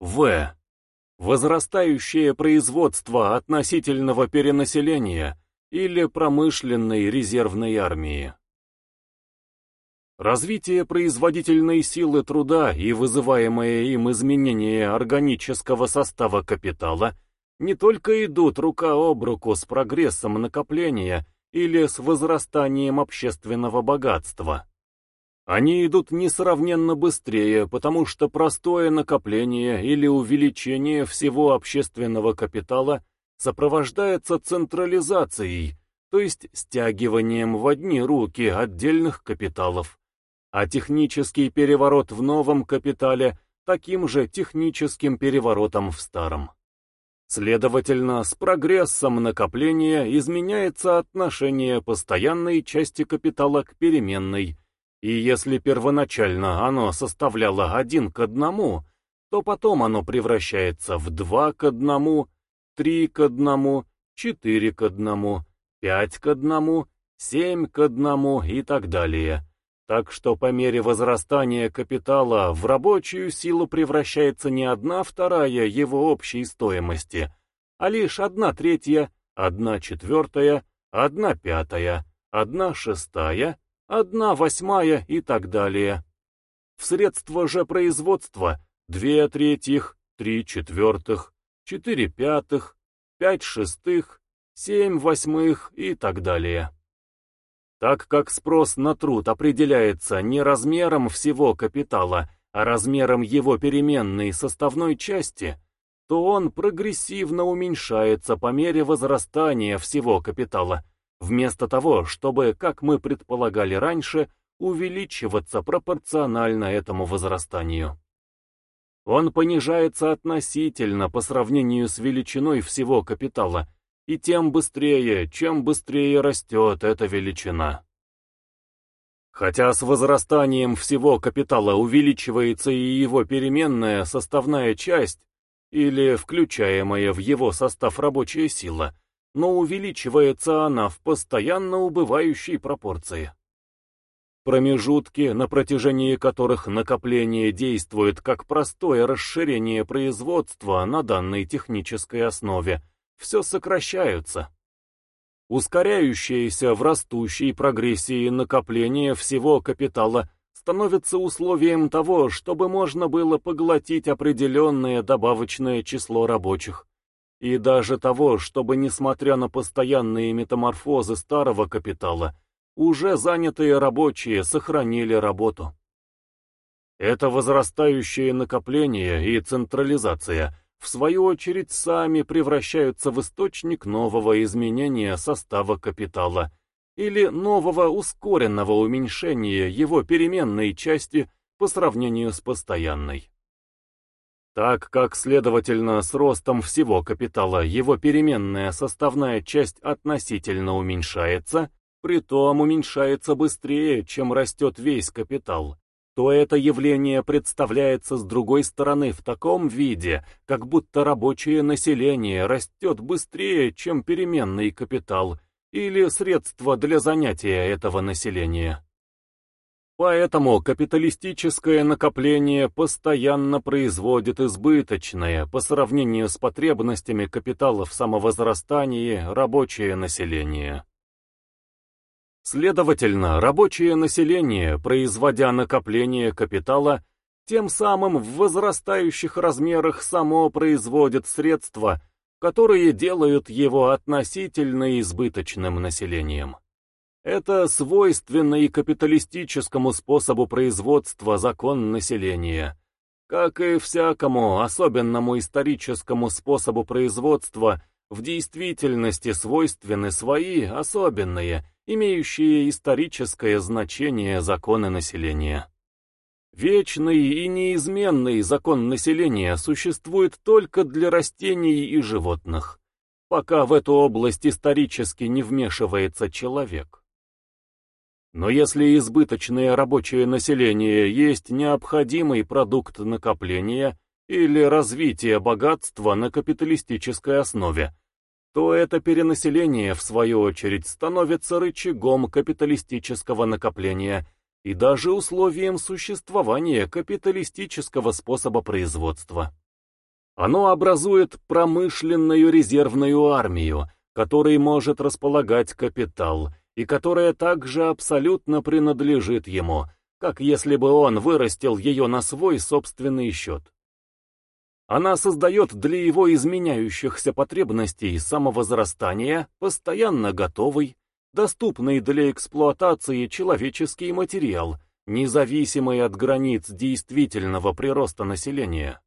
В. Возрастающее производство относительного перенаселения или промышленной резервной армии. Развитие производительной силы труда и вызываемое им изменение органического состава капитала не только идут рука об руку с прогрессом накопления или с возрастанием общественного богатства. Они идут несравненно быстрее, потому что простое накопление или увеличение всего общественного капитала сопровождается централизацией, то есть стягиванием в одни руки отдельных капиталов а технический переворот в новом капитале таким же техническим переворотом в старом. Следовательно, с прогрессом накопления изменяется отношение постоянной части капитала к переменной, и если первоначально оно составляло один к одному, то потом оно превращается в два к одному, три к одному, четыре к одному, пять к одному, семь к одному и так далее. Так что по мере возрастания капитала в рабочую силу превращается не одна вторая его общей стоимости, а лишь одна третья, одна четвертая, одна пятая, одна шестая, одна восьмая и так далее. В средства же производства две третьих, три четвертых, четыре пятых, пять шестых, семь восьмых и так далее. Так как спрос на труд определяется не размером всего капитала, а размером его переменной составной части, то он прогрессивно уменьшается по мере возрастания всего капитала, вместо того, чтобы, как мы предполагали раньше, увеличиваться пропорционально этому возрастанию. Он понижается относительно по сравнению с величиной всего капитала, и тем быстрее, чем быстрее растет эта величина. Хотя с возрастанием всего капитала увеличивается и его переменная составная часть, или включаемая в его состав рабочая сила, но увеличивается она в постоянно убывающей пропорции. Промежутки, на протяжении которых накопление действует как простое расширение производства на данной технической основе, все сокращаются. Ускоряющееся в растущей прогрессии накопление всего капитала становится условием того, чтобы можно было поглотить определенное добавочное число рабочих, и даже того, чтобы, несмотря на постоянные метаморфозы старого капитала, уже занятые рабочие сохранили работу. Это возрастающее накопление и централизация – в свою очередь сами превращаются в источник нового изменения состава капитала или нового ускоренного уменьшения его переменной части по сравнению с постоянной. Так как, следовательно, с ростом всего капитала его переменная составная часть относительно уменьшается, притом уменьшается быстрее, чем растет весь капитал, то это явление представляется с другой стороны в таком виде, как будто рабочее население растет быстрее, чем переменный капитал или средства для занятия этого населения. Поэтому капиталистическое накопление постоянно производит избыточное по сравнению с потребностями капитала в самовозрастании рабочее население. Следовательно, рабочее население, производя накопление капитала, тем самым в возрастающих размерах само производит средства, которые делают его относительно избыточным населением. Это свойственно и капиталистическому способу производства закон населения, как и всякому особенному историческому способу производства в действительности свойственны свои особенные имеющие историческое значение законы населения. Вечный и неизменный закон населения существует только для растений и животных, пока в эту область исторически не вмешивается человек. Но если избыточное рабочее население есть необходимый продукт накопления или развития богатства на капиталистической основе, то это перенаселение, в свою очередь, становится рычагом капиталистического накопления и даже условием существования капиталистического способа производства. Оно образует промышленную резервную армию, которой может располагать капитал, и которая также абсолютно принадлежит ему, как если бы он вырастил ее на свой собственный счет. Она создает для его изменяющихся потребностей самовозрастания постоянно готовый, доступный для эксплуатации человеческий материал, независимый от границ действительного прироста населения.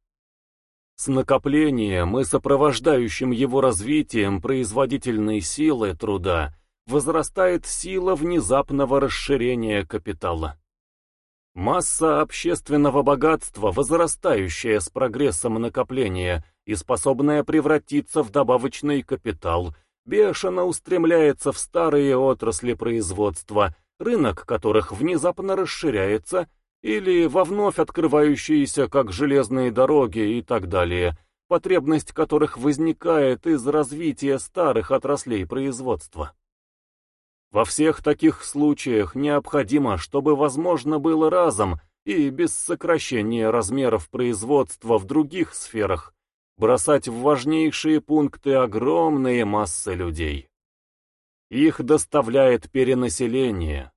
С накоплением и сопровождающим его развитием производительной силы труда возрастает сила внезапного расширения капитала. Масса общественного богатства, возрастающая с прогрессом накопления и способная превратиться в добавочный капитал, бешено устремляется в старые отрасли производства, рынок которых внезапно расширяется или во вновь открывающиеся, как железные дороги и так далее, потребность которых возникает из развития старых отраслей производства. Во всех таких случаях необходимо, чтобы возможно было разом и без сокращения размеров производства в других сферах бросать в важнейшие пункты огромные массы людей. Их доставляет перенаселение,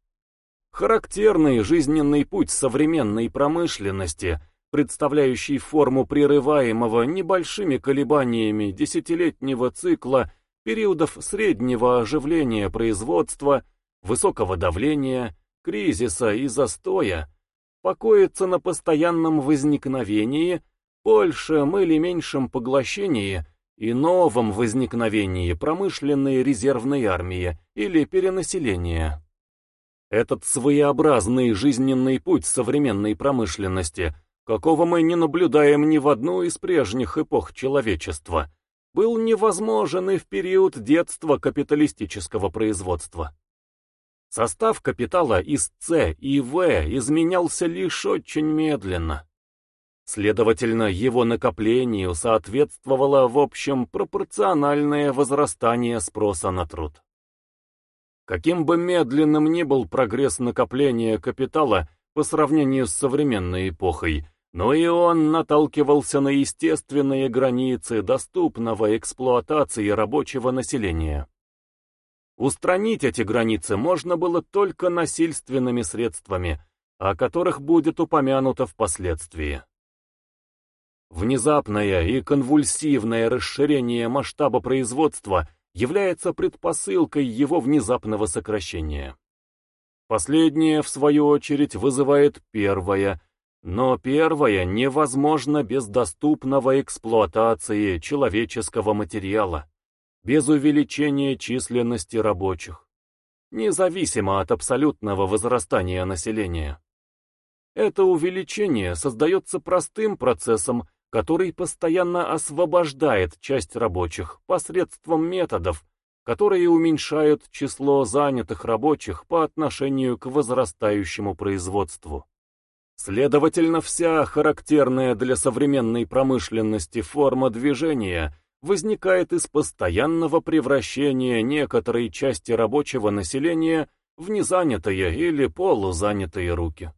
Характерный жизненный путь современной промышленности, представляющий форму прерываемого небольшими колебаниями десятилетнего цикла периодов среднего оживления производства, высокого давления, кризиса и застоя, покоится на постоянном возникновении, большем или меньшем поглощении и новом возникновении промышленной резервной армии или перенаселения. Этот своеобразный жизненный путь современной промышленности, какого мы не наблюдаем ни в одну из прежних эпох человечества, был невозможен и в период детства капиталистического производства. Состав капитала из С и В изменялся лишь очень медленно. Следовательно, его накоплению соответствовало в общем пропорциональное возрастание спроса на труд. Каким бы медленным ни был прогресс накопления капитала по сравнению с современной эпохой, но и он наталкивался на естественные границы доступного эксплуатации рабочего населения. Устранить эти границы можно было только насильственными средствами, о которых будет упомянуто впоследствии. Внезапное и конвульсивное расширение масштаба производства является предпосылкой его внезапного сокращения. Последнее, в свою очередь, вызывает первое, но первое невозможно без доступного эксплуатации человеческого материала, без увеличения численности рабочих, независимо от абсолютного возрастания населения. Это увеличение создается простым процессом который постоянно освобождает часть рабочих посредством методов, которые уменьшают число занятых рабочих по отношению к возрастающему производству. Следовательно, вся характерная для современной промышленности форма движения возникает из постоянного превращения некоторой части рабочего населения в незанятые или полузанятые руки.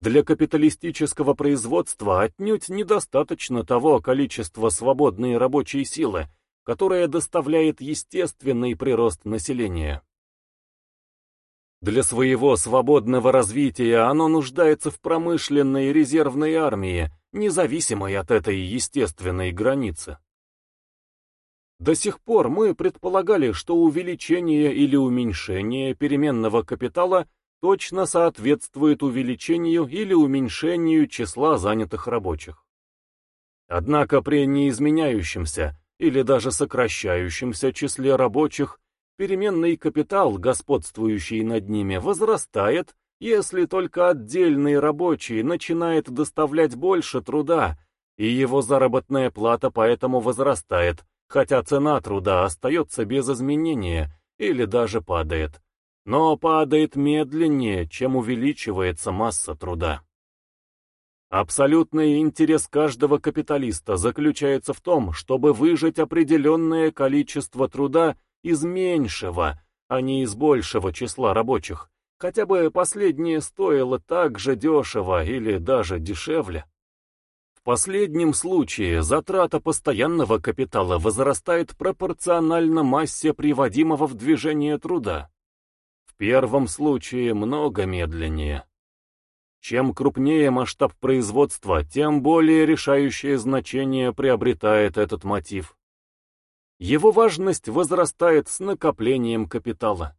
Для капиталистического производства отнюдь недостаточно того количества свободной рабочей силы, которое доставляет естественный прирост населения. Для своего свободного развития оно нуждается в промышленной резервной армии, независимой от этой естественной границы. До сих пор мы предполагали, что увеличение или уменьшение переменного капитала – точно соответствует увеличению или уменьшению числа занятых рабочих. Однако при неизменяющемся или даже сокращающемся числе рабочих переменный капитал, господствующий над ними, возрастает, если только отдельный рабочий начинает доставлять больше труда, и его заработная плата поэтому возрастает, хотя цена труда остается без изменения или даже падает но падает медленнее, чем увеличивается масса труда. Абсолютный интерес каждого капиталиста заключается в том, чтобы выжать определенное количество труда из меньшего, а не из большего числа рабочих, хотя бы последнее стоило так же дешево или даже дешевле. В последнем случае затрата постоянного капитала возрастает пропорционально массе приводимого в движение труда. В первом случае много медленнее. Чем крупнее масштаб производства, тем более решающее значение приобретает этот мотив. Его важность возрастает с накоплением капитала.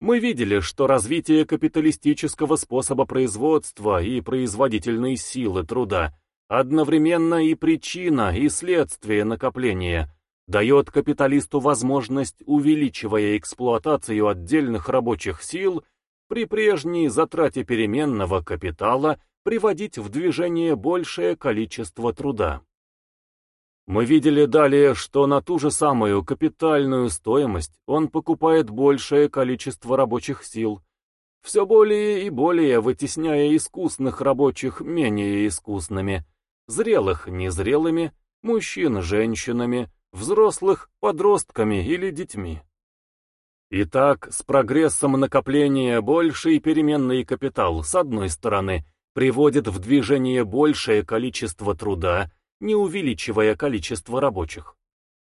Мы видели, что развитие капиталистического способа производства и производительной силы труда одновременно и причина, и следствие накопления, дает капиталисту возможность, увеличивая эксплуатацию отдельных рабочих сил, при прежней затрате переменного капитала приводить в движение большее количество труда. Мы видели далее, что на ту же самую капитальную стоимость он покупает большее количество рабочих сил, все более и более вытесняя искусных рабочих менее искусными, зрелых незрелыми, мужчин женщинами, взрослых подростками или детьми. Итак, с прогрессом накопления больший переменный капитал, с одной стороны, приводит в движение большее количество труда, не увеличивая количество рабочих.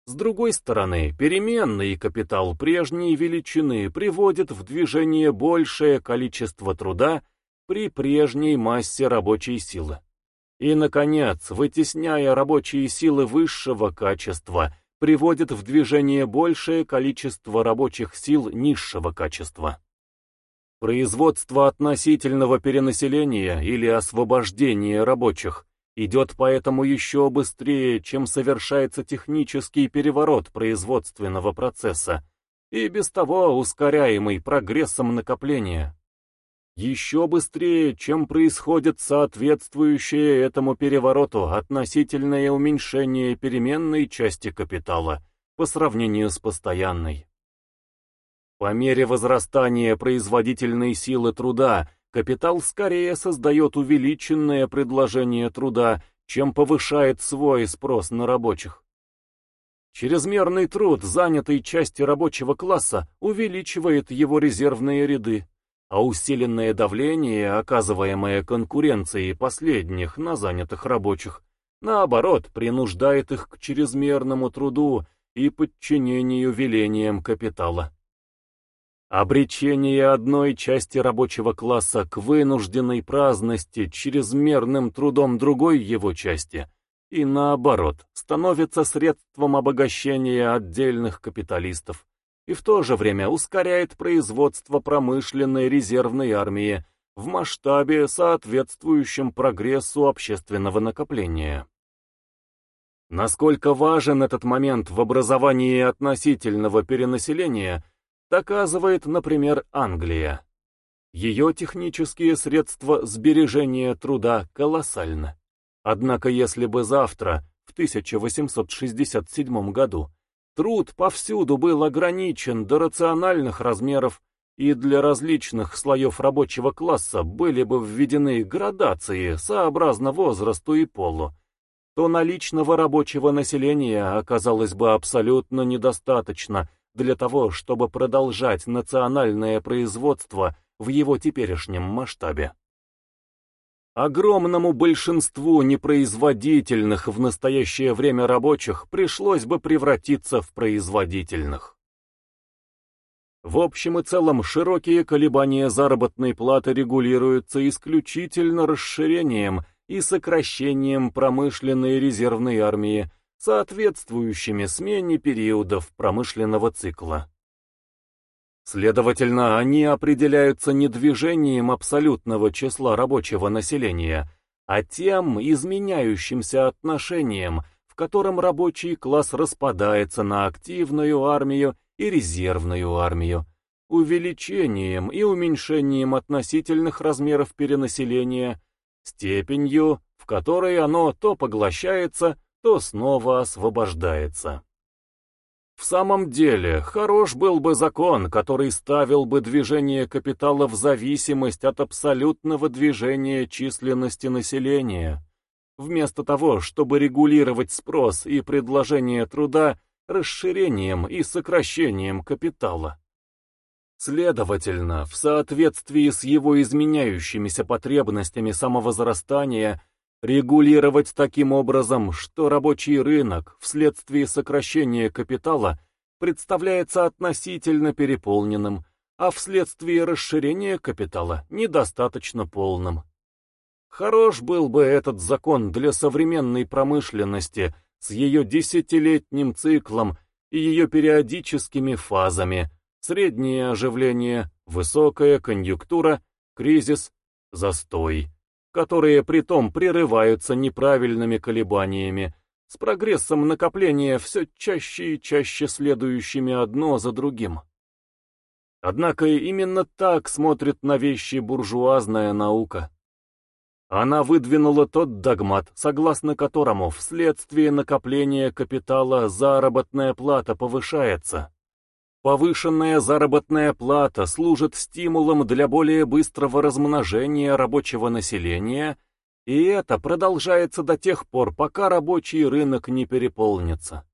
С другой стороны, переменный капитал прежней величины приводит в движение большее количество труда при прежней массе рабочей силы. И, наконец, вытесняя рабочие силы высшего качества, приводит в движение большее количество рабочих сил низшего качества. Производство относительного перенаселения или освобождения рабочих идет поэтому еще быстрее, чем совершается технический переворот производственного процесса, и без того ускоряемый прогрессом накопления. Еще быстрее, чем происходит соответствующее этому перевороту относительное уменьшение переменной части капитала по сравнению с постоянной. По мере возрастания производительной силы труда Капитал скорее создает увеличенное предложение труда, чем повышает свой спрос на рабочих. Чрезмерный труд занятой части рабочего класса увеличивает его резервные ряды, а усиленное давление, оказываемое конкуренцией последних на занятых рабочих, наоборот, принуждает их к чрезмерному труду и подчинению велениям капитала. Обречение одной части рабочего класса к вынужденной праздности чрезмерным трудом другой его части и, наоборот, становится средством обогащения отдельных капиталистов и в то же время ускоряет производство промышленной резервной армии в масштабе, соответствующем прогрессу общественного накопления. Насколько важен этот момент в образовании относительного перенаселения – доказывает, например, Англия. Ее технические средства сбережения труда колоссальны. Однако если бы завтра, в 1867 году, труд повсюду был ограничен до рациональных размеров и для различных слоев рабочего класса были бы введены градации сообразно возрасту и полу, то наличного рабочего населения оказалось бы абсолютно недостаточно для того, чтобы продолжать национальное производство в его теперешнем масштабе. Огромному большинству непроизводительных в настоящее время рабочих пришлось бы превратиться в производительных. В общем и целом, широкие колебания заработной платы регулируются исключительно расширением и сокращением промышленной резервной армии соответствующими смене периодов промышленного цикла. Следовательно, они определяются не движением абсолютного числа рабочего населения, а тем изменяющимся отношением, в котором рабочий класс распадается на активную армию и резервную армию, увеличением и уменьшением относительных размеров перенаселения, степенью, в которой оно то поглощается, то снова освобождается. В самом деле, хорош был бы закон, который ставил бы движение капитала в зависимость от абсолютного движения численности населения, вместо того, чтобы регулировать спрос и предложение труда расширением и сокращением капитала. Следовательно, в соответствии с его изменяющимися потребностями самовозрастания, регулировать таким образом, что рабочий рынок вследствие сокращения капитала представляется относительно переполненным, а вследствие расширения капитала недостаточно полным. Хорош был бы этот закон для современной промышленности с ее десятилетним циклом и ее периодическими фазами, среднее оживление, высокая конъюнктура, кризис, застой, которые притом прерываются неправильными колебаниями, с прогрессом накопления все чаще и чаще следующими одно за другим. Однако именно так смотрит на вещи буржуазная наука. Она выдвинула тот догмат, согласно которому вследствие накопления капитала заработная плата повышается. Повышенная заработная плата служит стимулом для более быстрого размножения рабочего населения, и это продолжается до тех пор, пока рабочий рынок не переполнится.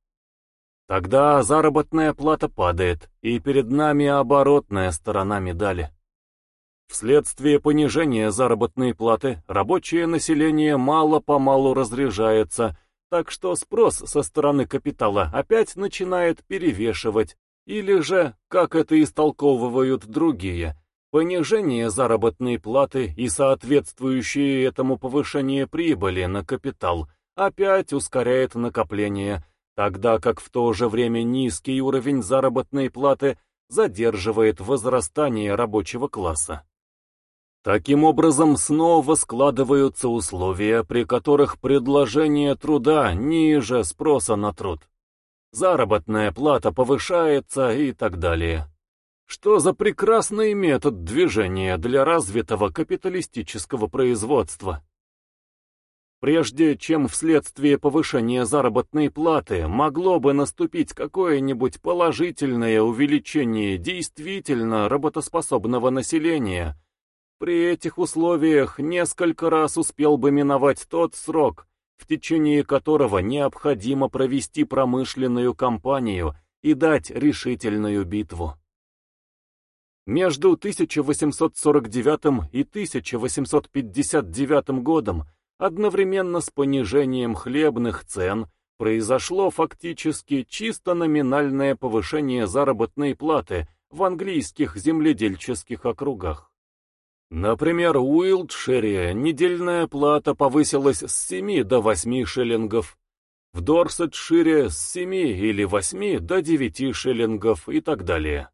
Тогда заработная плата падает, и перед нами оборотная сторона медали. Вследствие понижения заработной платы рабочее население мало-помалу разряжается, так что спрос со стороны капитала опять начинает перевешивать, или же, как это истолковывают другие, понижение заработной платы и соответствующее этому повышение прибыли на капитал опять ускоряет накопление, тогда как в то же время низкий уровень заработной платы задерживает возрастание рабочего класса. Таким образом, снова складываются условия, при которых предложение труда ниже спроса на труд. Заработная плата повышается и так далее. Что за прекрасный метод движения для развитого капиталистического производства? Прежде чем вследствие повышения заработной платы могло бы наступить какое-нибудь положительное увеличение действительно работоспособного населения – при этих условиях несколько раз успел бы миновать тот срок, в течение которого необходимо провести промышленную кампанию и дать решительную битву. Между 1849 и 1859 годом, одновременно с понижением хлебных цен, произошло фактически чисто номинальное повышение заработной платы в английских земледельческих округах. Например, в Уилтшире недельная плата повысилась с 7 до 8 шиллингов, в Дорсетшире с 7 или 8 до 9 шиллингов и так далее.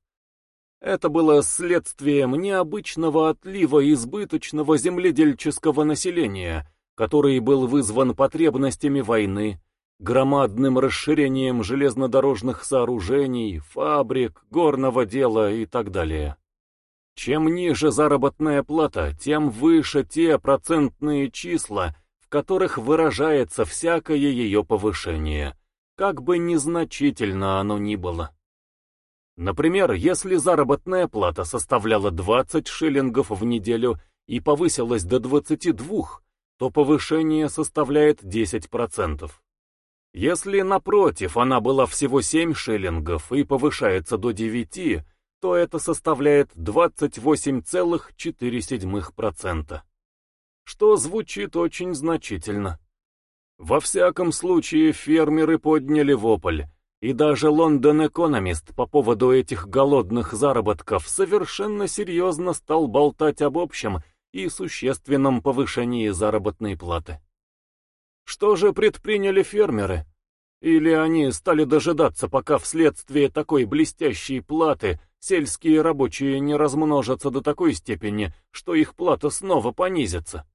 Это было следствием необычного отлива избыточного земледельческого населения, который был вызван потребностями войны, громадным расширением железнодорожных сооружений, фабрик, горного дела и так далее. Чем ниже заработная плата, тем выше те процентные числа, в которых выражается всякое ее повышение, как бы незначительно оно ни было. Например, если заработная плата составляла 20 шиллингов в неделю и повысилась до 22, то повышение составляет 10%. Если, напротив, она была всего 7 шиллингов и повышается до 9, то это составляет 28,4%, что звучит очень значительно. Во всяком случае, фермеры подняли вопль, и даже Лондон Экономист по поводу этих голодных заработков совершенно серьезно стал болтать об общем и существенном повышении заработной платы. Что же предприняли фермеры? Или они стали дожидаться, пока вследствие такой блестящей платы сельские рабочие не размножатся до такой степени, что их плата снова понизится.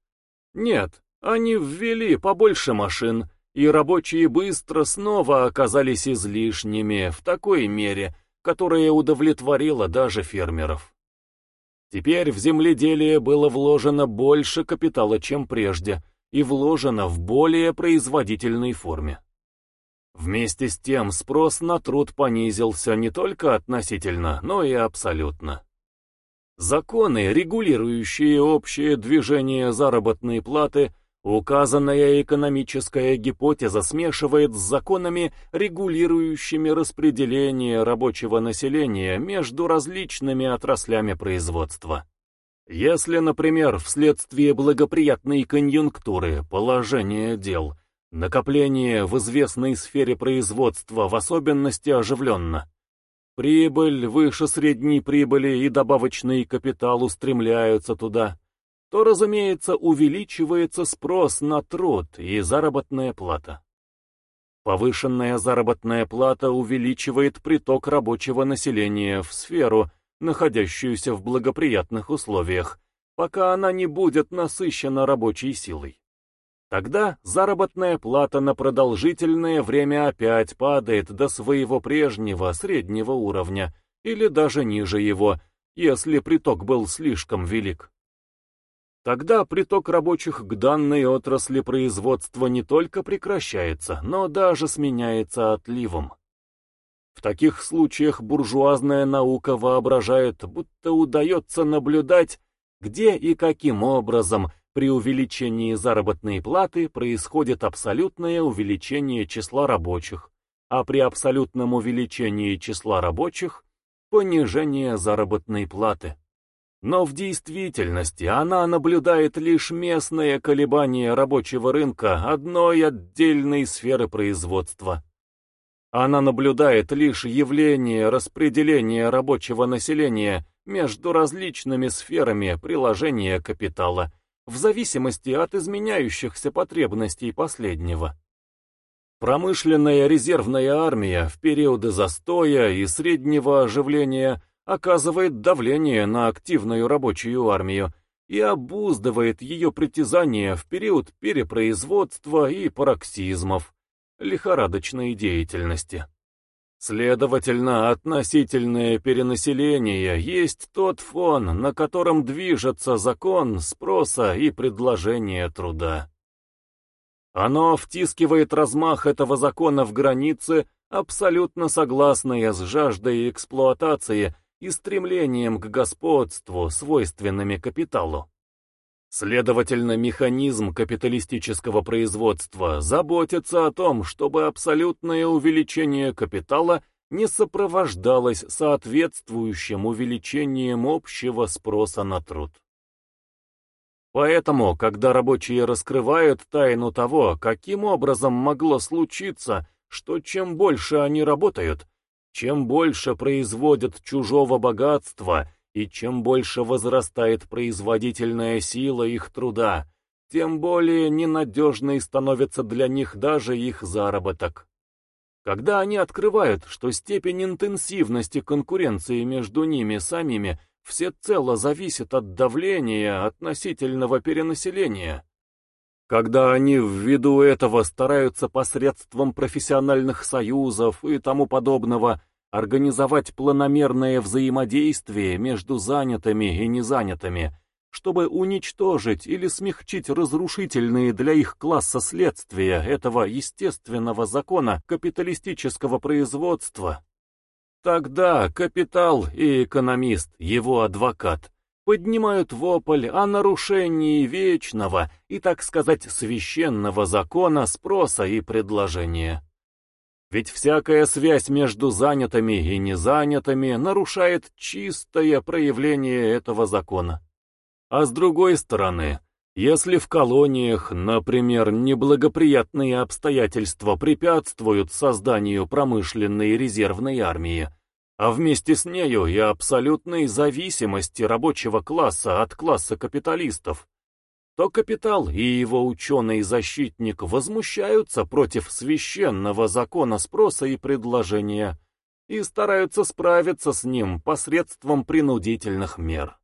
Нет, они ввели побольше машин, и рабочие быстро снова оказались излишними в такой мере, которая удовлетворила даже фермеров. Теперь в земледелие было вложено больше капитала, чем прежде, и вложено в более производительной форме. Вместе с тем спрос на труд понизился не только относительно, но и абсолютно. Законы, регулирующие общее движение заработной платы, указанная экономическая гипотеза смешивает с законами, регулирующими распределение рабочего населения между различными отраслями производства. Если, например, вследствие благоприятной конъюнктуры положения дел, накопление в известной сфере производства в особенности оживленно, прибыль выше средней прибыли и добавочный капитал устремляются туда, то, разумеется, увеличивается спрос на труд и заработная плата. Повышенная заработная плата увеличивает приток рабочего населения в сферу, находящуюся в благоприятных условиях, пока она не будет насыщена рабочей силой. Тогда заработная плата на продолжительное время опять падает до своего прежнего среднего уровня, или даже ниже его, если приток был слишком велик. Тогда приток рабочих к данной отрасли производства не только прекращается, но даже сменяется отливом. В таких случаях буржуазная наука воображает, будто удается наблюдать, где и каким образом при увеличении заработной платы происходит абсолютное увеличение числа рабочих, а при абсолютном увеличении числа рабочих – понижение заработной платы. Но в действительности она наблюдает лишь местное колебание рабочего рынка одной отдельной сферы производства. Она наблюдает лишь явление распределения рабочего населения между различными сферами приложения капитала, в зависимости от изменяющихся потребностей последнего. Промышленная резервная армия в периоды застоя и среднего оживления – оказывает давление на активную рабочую армию и обуздывает ее притязания в период перепроизводства и пароксизмов, лихорадочной деятельности. Следовательно, относительное перенаселение есть тот фон, на котором движется закон спроса и предложения труда. Оно втискивает размах этого закона в границы, абсолютно согласные с жаждой эксплуатации и стремлением к господству, свойственными капиталу. Следовательно, механизм капиталистического производства заботится о том, чтобы абсолютное увеличение капитала не сопровождалось соответствующим увеличением общего спроса на труд. Поэтому, когда рабочие раскрывают тайну того, каким образом могло случиться, что чем больше они работают, чем больше производят чужого богатства и чем больше возрастает производительная сила их труда, тем более ненадежной становится для них даже их заработок. Когда они открывают, что степень интенсивности конкуренции между ними самими всецело зависит от давления относительного перенаселения, когда они ввиду этого стараются посредством профессиональных союзов и тому подобного организовать планомерное взаимодействие между занятыми и незанятыми, чтобы уничтожить или смягчить разрушительные для их класса следствия этого естественного закона капиталистического производства. Тогда капитал и экономист, его адвокат, поднимают вопль о нарушении вечного и, так сказать, священного закона спроса и предложения. Ведь всякая связь между занятыми и незанятыми нарушает чистое проявление этого закона. А с другой стороны, если в колониях, например, неблагоприятные обстоятельства препятствуют созданию промышленной резервной армии, а вместе с нею и абсолютной зависимости рабочего класса от класса капиталистов, то капитал и его ученый-защитник возмущаются против священного закона спроса и предложения и стараются справиться с ним посредством принудительных мер.